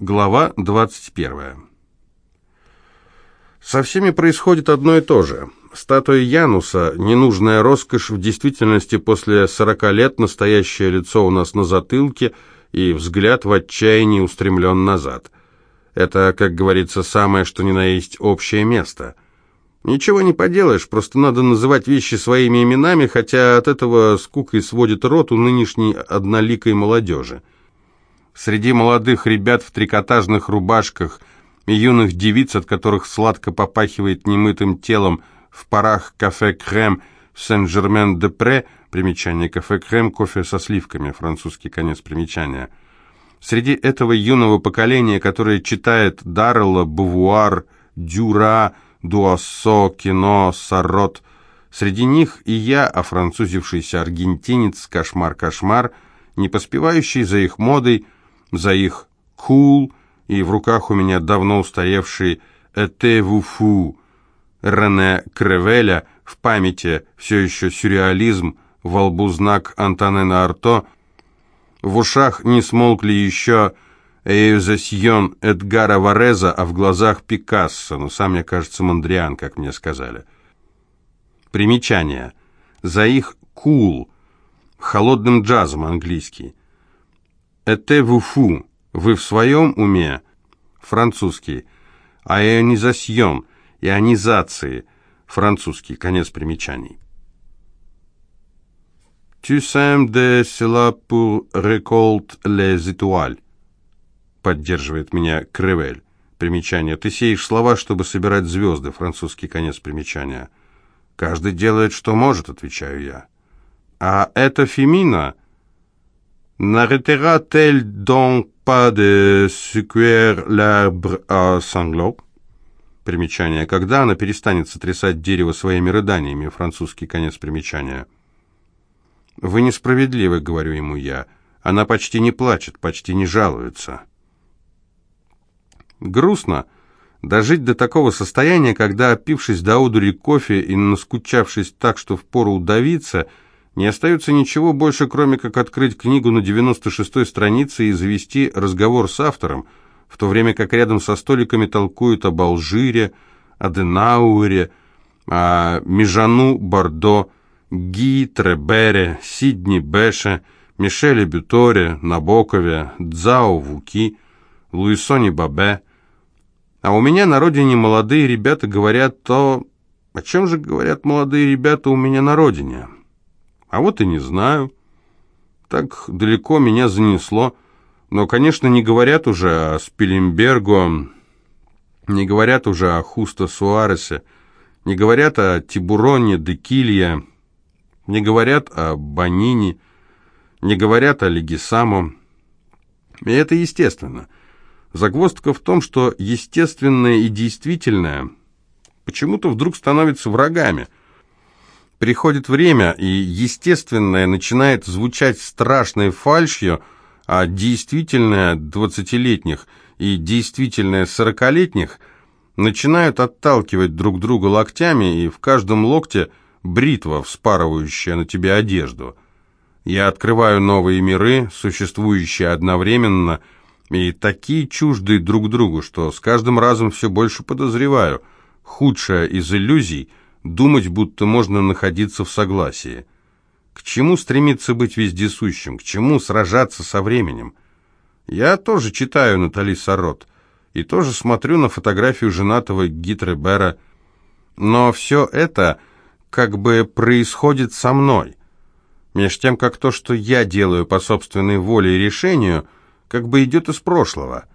Глава 21. Со всеми происходит одно и то же. Статуя Януса, ненужная роскошь, в действительности после 40 лет настоящее лицо у нас на затылке и взгляд в отчаянии устремлен назад. Это, как говорится, самое что ни на есть общее место. Ничего не поделаешь, просто надо называть вещи своими именами, хотя от этого скукой сводит рот у нынешней одноликой молодежи. Среди молодых ребят в трикотажных рубашках и юных девиц, от которых сладко попахивает немытым телом в парах кафе «Крем» Сен-Жермен-де-Пре, примечание кафе «Крем», кофе со сливками, французский конец примечания. Среди этого юного поколения, которое читает Даррелла, Бувуар, Дюра, Дуассо, Кино, Саррот, среди них и я, офранцузившийся аргентинец, кошмар-кошмар, не поспевающий за их модой, за их «кул», и в руках у меня давно устаревший «Эте вуфу» Рене Кревеля, в памяти все еще сюрреализм, во лбу знак Антонена Арто, в ушах не смолкли еще «Эйзасьон» Эдгара Вареза, а в глазах Пикассо, но сам я, кажется, Мондриан, как мне сказали. Примечание. За их «кул», холодным джазом английский. «Эте вуфу» – «Вы в своем уме?» Французский. «А ионизасьон» – «Ионизации» Французский. Конец примечаний. «Tu sèmes de cela pour récolte les étoiles» поддерживает меня Кревель. Примечание. Ты сеешь слова, чтобы собирать звезды. Французский конец примечания. Каждый делает, что может, отвечаю я. А это Фемина N'arrêtera-t-elle donc pas de secouer l'arbre à sanglots? Примечание. Когда она перестанет сотрясать дерево своими рыданиями? Французский конец примечания. «Вы несправедливы», — говорю ему я. «Она почти не плачет, почти не жалуется». Грустно дожить до такого состояния, когда, опившись до удури кофе и наскучавшись так, что впору удавиться, — не остается ничего больше, кроме как открыть книгу на 96-й странице и завести разговор с автором, в то время как рядом со столиками толкуют об Алжире, о Денауэре, о Межану Бордо, Ги Требере, Сидни Беше, Мишеле Бюторе, Набокове, Дзао Вуки, Луисоне Бабе. А у меня на родине молодые ребята говорят то... О чем же говорят молодые ребята у меня на родине? А вот и не знаю. Так далеко меня занесло. Но, конечно, не говорят уже о Спилленбергу, не говорят уже о Хусто Суаресе, не говорят о Тибуроне де Килья, не говорят о Банини, не говорят о Легисамо. И это естественно. Загвоздка в том, что естественное и действительное почему-то вдруг становятся врагами – Приходит время, и естественное начинает звучать страшной фальшью, а действительное двадцатилетних и действительное сорокалетних начинают отталкивать друг друга локтями, и в каждом локте бритва, вспарывающая на тебе одежду. Я открываю новые миры, существующие одновременно, и такие чуждые друг другу, что с каждым разом все больше подозреваю. Худшая из иллюзий — думать, будто можно находиться в согласии. К чему стремиться быть вездесущим? К чему сражаться со временем? Я тоже читаю Натали Сарот и тоже смотрю на фотографию женатого Гитре Бера, но все это как бы происходит со мной. Меж тем, как то, что я делаю по собственной воле и решению, как бы идет из прошлого.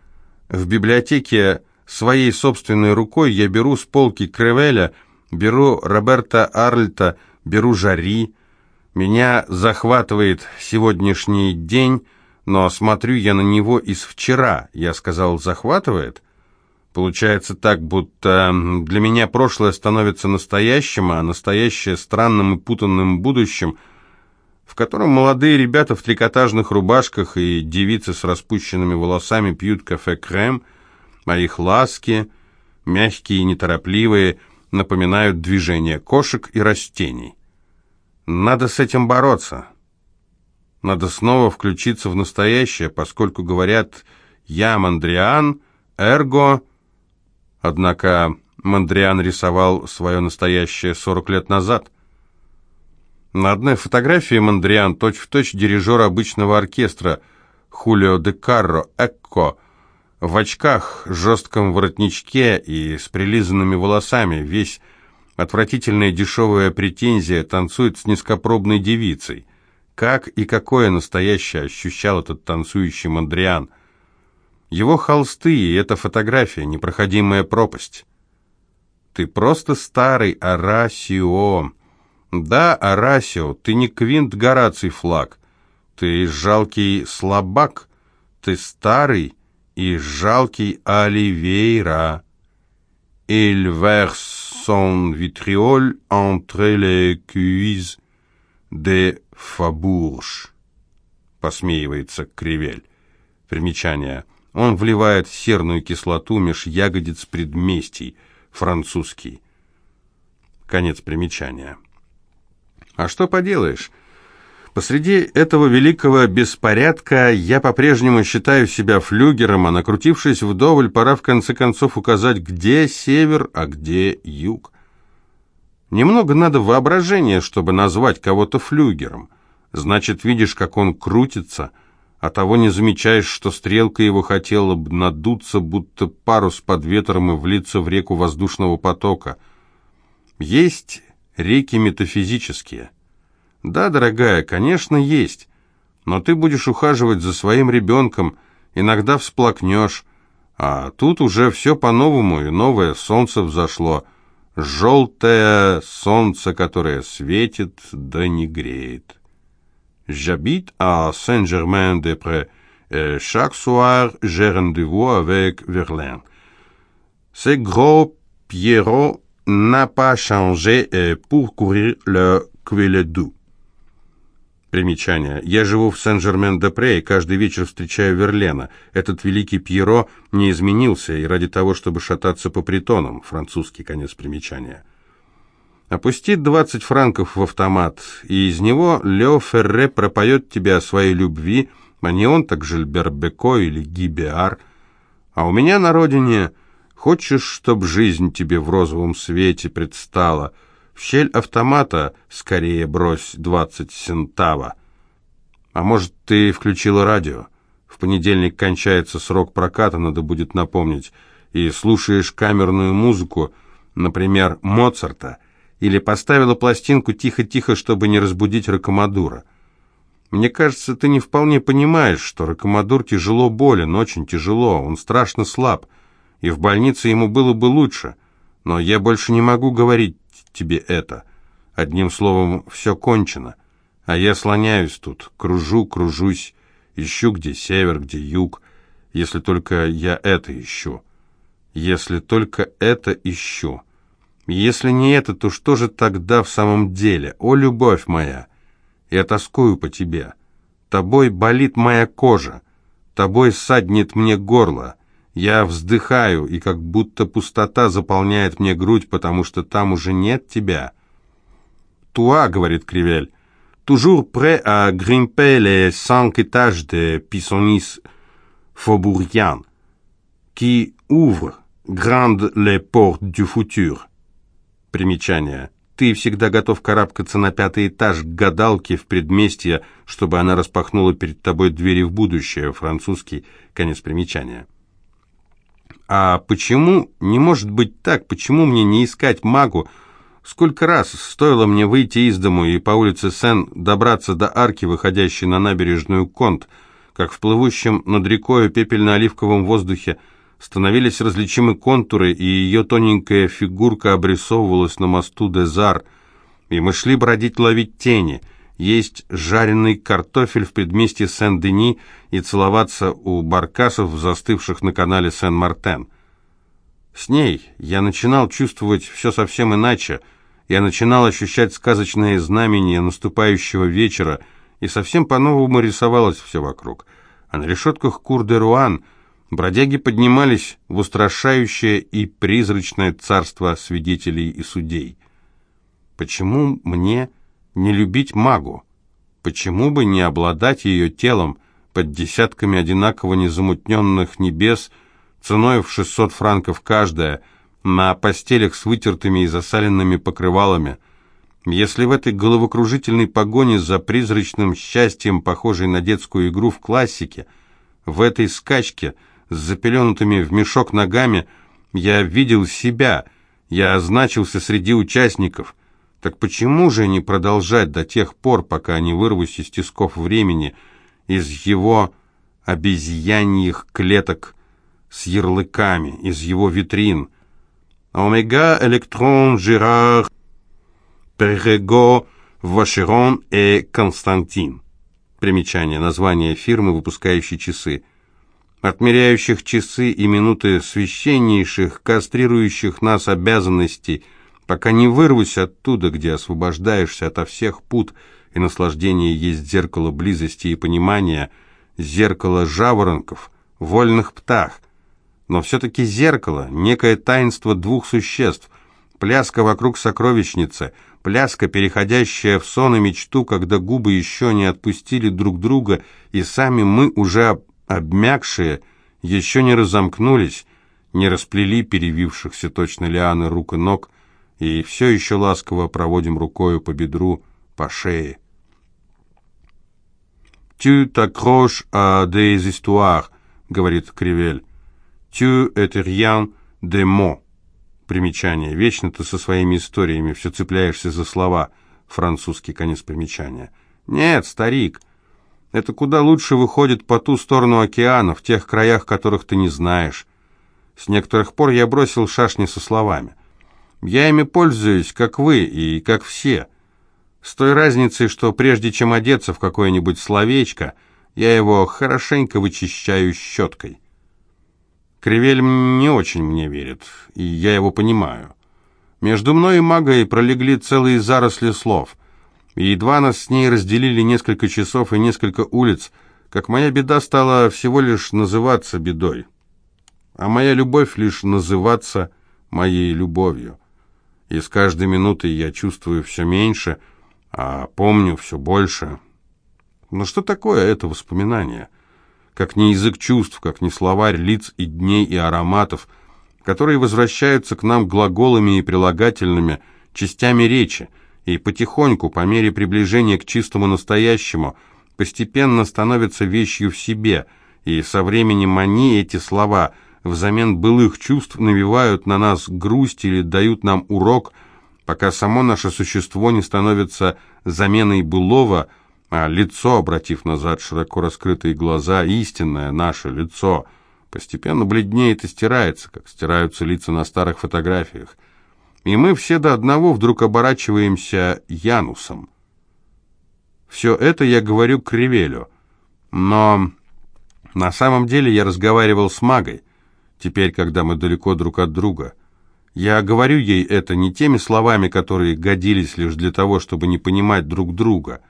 В библиотеке своей собственной рукой я беру с полки Кревеля – Беру Роберта Арльта, беру Жари. Меня захватывает сегодняшний день, но смотрю я на него из вчера. Я сказал, захватывает? Получается так, будто для меня прошлое становится настоящим, а настоящее странным и путанным будущим, в котором молодые ребята в трикотажных рубашках и девицы с распущенными волосами пьют кафе-крем, а их ласки, мягкие и неторопливые – напоминают движение кошек и растений. Надо с этим бороться. Надо снова включиться в настоящее, поскольку, говорят, «Я Мандриан, эрго...» Однако Мандриан рисовал свое настоящее 40 лет назад. На одной фотографии Мандриан точь-в-точь дирижер обычного оркестра Хулио де Карро, Экко, в очках, жестком воротничке и с прилизанными волосами, весь отвратительная дешевая претензия танцует с низкопробной девицей. Как и какое настоящее ощущал этот танцующий Мандриан. Его холсты и эта фотография — непроходимая пропасть. Ты просто старый Арасио. Да, Арасио, ты не Квинт Гораций флаг. Ты жалкий слабак. Ты старый и жалкий Оливейра. Il verse son vitriol entre les cuisses de Фабурж. Посмеивается Кривель. Примечание. Он вливает серную кислоту меж ягодиц предместий – французский. Конец примечания. А что поделаешь? Посреди этого великого беспорядка я по-прежнему считаю себя флюгером, а накрутившись вдоволь, пора в конце концов указать, где север, а где юг. Немного надо воображения, чтобы назвать кого-то флюгером. Значит, видишь, как он крутится – а того не замечаешь, что стрелка его хотела бы надуться, будто парус под ветром и влиться в реку воздушного потока. Есть реки метафизические. Да, дорогая, конечно, есть. Но ты будешь ухаживать за своим ребенком, иногда всплакнешь, а тут уже все по-новому, и новое солнце взошло. Желтое солнце, которое светит, да не греет. J'habite à Saint-Germain-des-Prés et chaque soir j'ai rendez-vous avec Verlaine. Ce gros Pierrot n'a pas changé pour courir le Quilledou. Примечание. Я живу в Сен-Жермен-де-Пре и каждый вечер встречаю Верлена. Этот великий Пьеро не изменился и ради того, чтобы шататься по притонам. Французский конец примечания. Опусти 20 франков в автомат, и из него Лео Ферре пропоет тебе о своей любви, а не он, так Жильбер Беко или Гибиар. А у меня на родине хочешь, чтоб жизнь тебе в розовом свете предстала, в щель автомата скорее брось 20 сентава. А может, ты включила радио? В понедельник кончается срок проката, надо будет напомнить, и слушаешь камерную музыку, например, Моцарта — или поставила пластинку тихо-тихо, чтобы не разбудить Ракомадура. Мне кажется, ты не вполне понимаешь, что Ракомадур тяжело болен, очень тяжело, он страшно слаб, и в больнице ему было бы лучше, но я больше не могу говорить тебе это. Одним словом, все кончено, а я слоняюсь тут, кружу, кружусь, ищу, где север, где юг, если только я это ищу, если только это ищу». Если не это, то что же тогда в самом деле? О, любовь моя! Я тоскую по тебе. Тобой болит моя кожа. Тобой саднет мне горло. Я вздыхаю, и как будто пустота заполняет мне грудь, потому что там уже нет тебя. «Туа», — говорит Кривель, — «toujours prêt à grimper les cinq étages de Pissonis Faubourian, qui ouvrent grandes les portes du futur». Примечание. Ты всегда готов карабкаться на пятый этаж к гадалке в предместье, чтобы она распахнула перед тобой двери в будущее. Французский. Конец примечания. А почему не может быть так? Почему мне не искать магу? Сколько раз стоило мне выйти из дому и по улице Сен добраться до арки, выходящей на набережную Конт, как в плывущем над рекой пепельно-оливковом воздухе становились различимы контуры, и ее тоненькая фигурка обрисовывалась на мосту Дезар, и мы шли бродить ловить тени, есть жареный картофель в предместье Сен-Дени и целоваться у баркасов, застывших на канале Сен-Мартен. С ней я начинал чувствовать все совсем иначе, я начинал ощущать сказочное знамение наступающего вечера, и совсем по-новому рисовалось все вокруг. А на решетках Кур-де-Руан – Бродяги поднимались в устрашающее и призрачное царство свидетелей и судей. Почему мне не любить магу? Почему бы не обладать ее телом, под десятками одинаково незамутненных небес, ценой в 600 франков каждая, на постелях с вытертыми и засаленными покрывалами. Если в этой головокружительной погоне за призрачным счастьем, похожей на детскую игру в классике, в этой скачке с запеленутыми в мешок ногами, я видел себя, я означился среди участников, так почему же не продолжать до тех пор, пока не вырвусь из тисков времени, из его обезьяньих клеток с ярлыками, из его витрин? Омега, Электрон, Жирар, Перего, Вашерон и Константин. Примечание. Название фирмы, выпускающей часы. Отмеряющих часы и минуты священнейших, кастрирующих нас обязанностей – пока не вырвусь оттуда, где освобождаешься ото всех пут, и наслаждение есть зеркало близости и понимания, зеркало жаворонков, вольных птах. Но все-таки зеркало, некое таинство двух существ, пляска вокруг сокровищницы, пляска, переходящая в сон и мечту, когда губы еще не отпустили друг друга, и сами мы, уже обмякшие, еще не разомкнулись, не расплели перевившихся точно лианы рук и ног, и все еще ласково проводим рукою по бедру, по шее. «Tu t'accroches à des histoires», — говорит Кривель. «Tu es rien de mots». Примечание. Вечно ты со своими историями все цепляешься за слова. Французский конец примечания. Нет, старик, это куда лучше выходит по ту сторону океана, в тех краях, которых ты не знаешь. С некоторых пор я бросил шашни со словами. Я ими пользуюсь, как вы и как все. С той разницей, что прежде чем одеться в какое-нибудь словечко, я его хорошенько вычищаю щеткой. Кривель не очень мне верит, и я его понимаю. Между мной и магой пролегли целые заросли слов, и едва нас с ней разделили несколько часов и несколько улиц, как моя беда стала всего лишь называться бедой, а моя любовь лишь называться моей любовью и с каждой минутой я чувствую все меньше, а помню все больше. Но что такое это воспоминание? Как не язык чувств, как не словарь лиц и дней и ароматов, которые возвращаются к нам глаголами и прилагательными, частями речи, и потихоньку, по мере приближения к чистому настоящему, постепенно становятся вещью в себе, и со временем они, эти слова – взамен былых чувств навевают на нас грусть или дают нам урок, пока само наше существо не становится заменой былого, а лицо, обратив назад широко раскрытые глаза, истинное наше лицо, постепенно бледнеет и стирается, как стираются лица на старых фотографиях. И мы все до одного вдруг оборачиваемся Янусом. Все это я говорю Кривелю, но на самом деле я разговаривал с магой, теперь, когда мы далеко друг от друга. Я говорю ей это не теми словами, которые годились лишь для того, чтобы не понимать друг друга.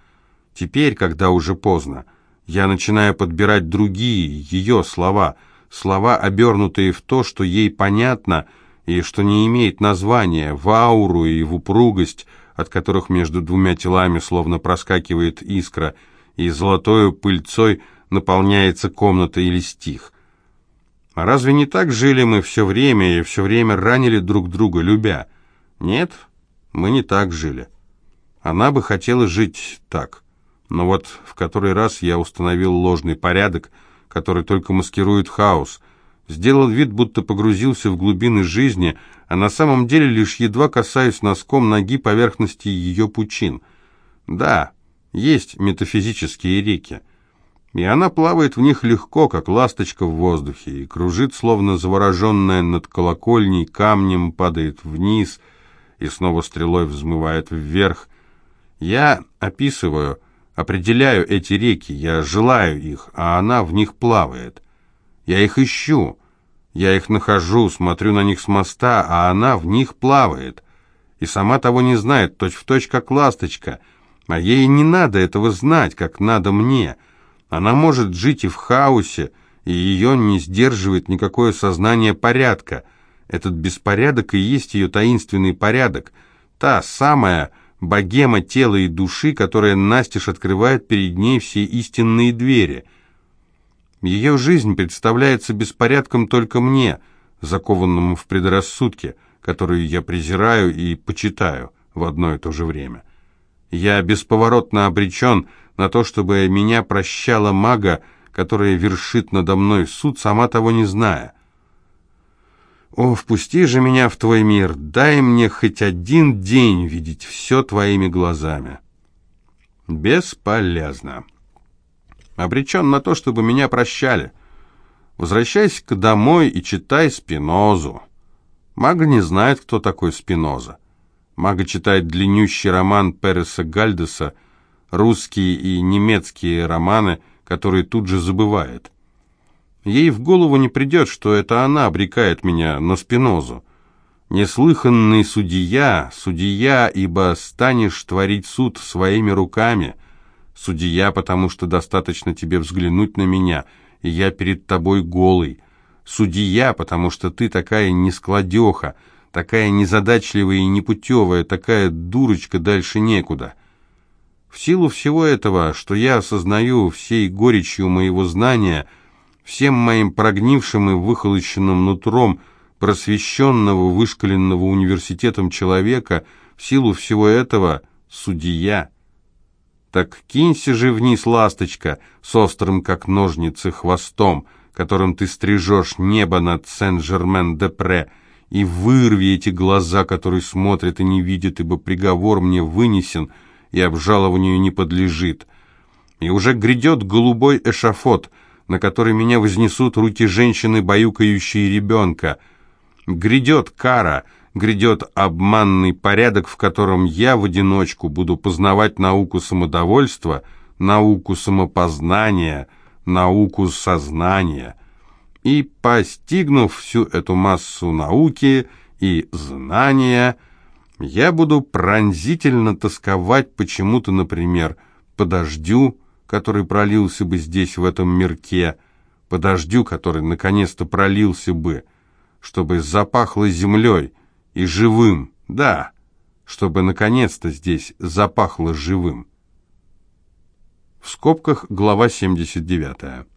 Теперь, когда уже поздно, я начинаю подбирать другие, ее слова, слова, обернутые в то, что ей понятно и что не имеет названия, в ауру и в упругость, от которых между двумя телами словно проскакивает искра, и золотою пыльцой наполняется комната или стих. А разве не так жили мы все время и все время ранили друг друга, любя? Нет, мы не так жили. Она бы хотела жить так. Но вот в который раз я установил ложный порядок, который только маскирует хаос, сделал вид, будто погрузился в глубины жизни, а на самом деле лишь едва касаюсь носком ноги поверхности ее пучин. Да, есть метафизические реки, и она плавает в них легко, как ласточка в воздухе, и кружит, словно завороженная над колокольней, камнем падает вниз и снова стрелой взмывает вверх. Я описываю, определяю эти реки, я желаю их, а она в них плавает. Я их ищу, я их нахожу, смотрю на них с моста, а она в них плавает. И сама того не знает, точь-в-точь, точь, как ласточка, а ей не надо этого знать, как надо мне — она может жить и в хаосе, и ее не сдерживает никакое сознание порядка. Этот беспорядок и есть ее таинственный порядок, та самая богема тела и души, которая настежь открывает перед ней все истинные двери. Ее жизнь представляется беспорядком только мне, закованному в предрассудке, которую я презираю и почитаю в одно и то же время. Я бесповоротно обречен на то, чтобы меня прощала мага, которая вершит надо мной суд, сама того не зная. О, впусти же меня в твой мир, дай мне хоть один день видеть все твоими глазами. Бесполезно. Обречен на то, чтобы меня прощали. Возвращайся-ка домой и читай Спинозу. Мага не знает, кто такой Спиноза. Мага читает длиннющий роман Переса Гальдеса, русские и немецкие романы, которые тут же забывает. Ей в голову не придет, что это она обрекает меня на Спинозу. Неслыханный судья, судья, ибо станешь творить суд своими руками. Судья, потому что достаточно тебе взглянуть на меня, и я перед тобой голый. Судья, потому что ты такая нескладеха, такая незадачливая и непутевая, такая дурочка, дальше некуда. В силу всего этого, что я осознаю всей горечью моего знания, всем моим прогнившим и выхолощенным нутром просвещенного, вышкаленного университетом человека, в силу всего этого судья. Так кинься же вниз, ласточка, с острым, как ножницы, хвостом, которым ты стрижешь небо над Сен-Жермен-де-Пре, и вырви эти глаза, которые смотрят и не видят, ибо приговор мне вынесен и обжалованию не подлежит. И уже грядет голубой эшафот, на который меня вознесут руки женщины, баюкающие ребенка. Грядет кара, грядет обманный порядок, в котором я в одиночку буду познавать науку самодовольства, науку самопознания, науку сознания и, постигнув всю эту массу науки и знания, я буду пронзительно тосковать почему-то, например, по дождю, который пролился бы здесь, в этом мирке, по дождю, который наконец-то пролился бы, чтобы запахло землей и живым, да, чтобы наконец-то здесь запахло живым. В скобках глава 79.